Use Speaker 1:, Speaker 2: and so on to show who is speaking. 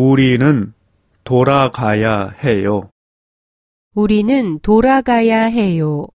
Speaker 1: 우리는 돌아가야 해요.
Speaker 2: 우리는 돌아가야 해요.